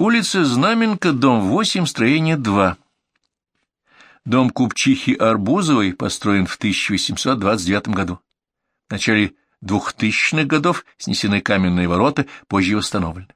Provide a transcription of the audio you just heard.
Улица Знаменка, дом 8, строение 2. Дом купчихи Арбузовой построен в 1829 году. В начале 2000-х годов снесены каменные ворота, позже восстановлены.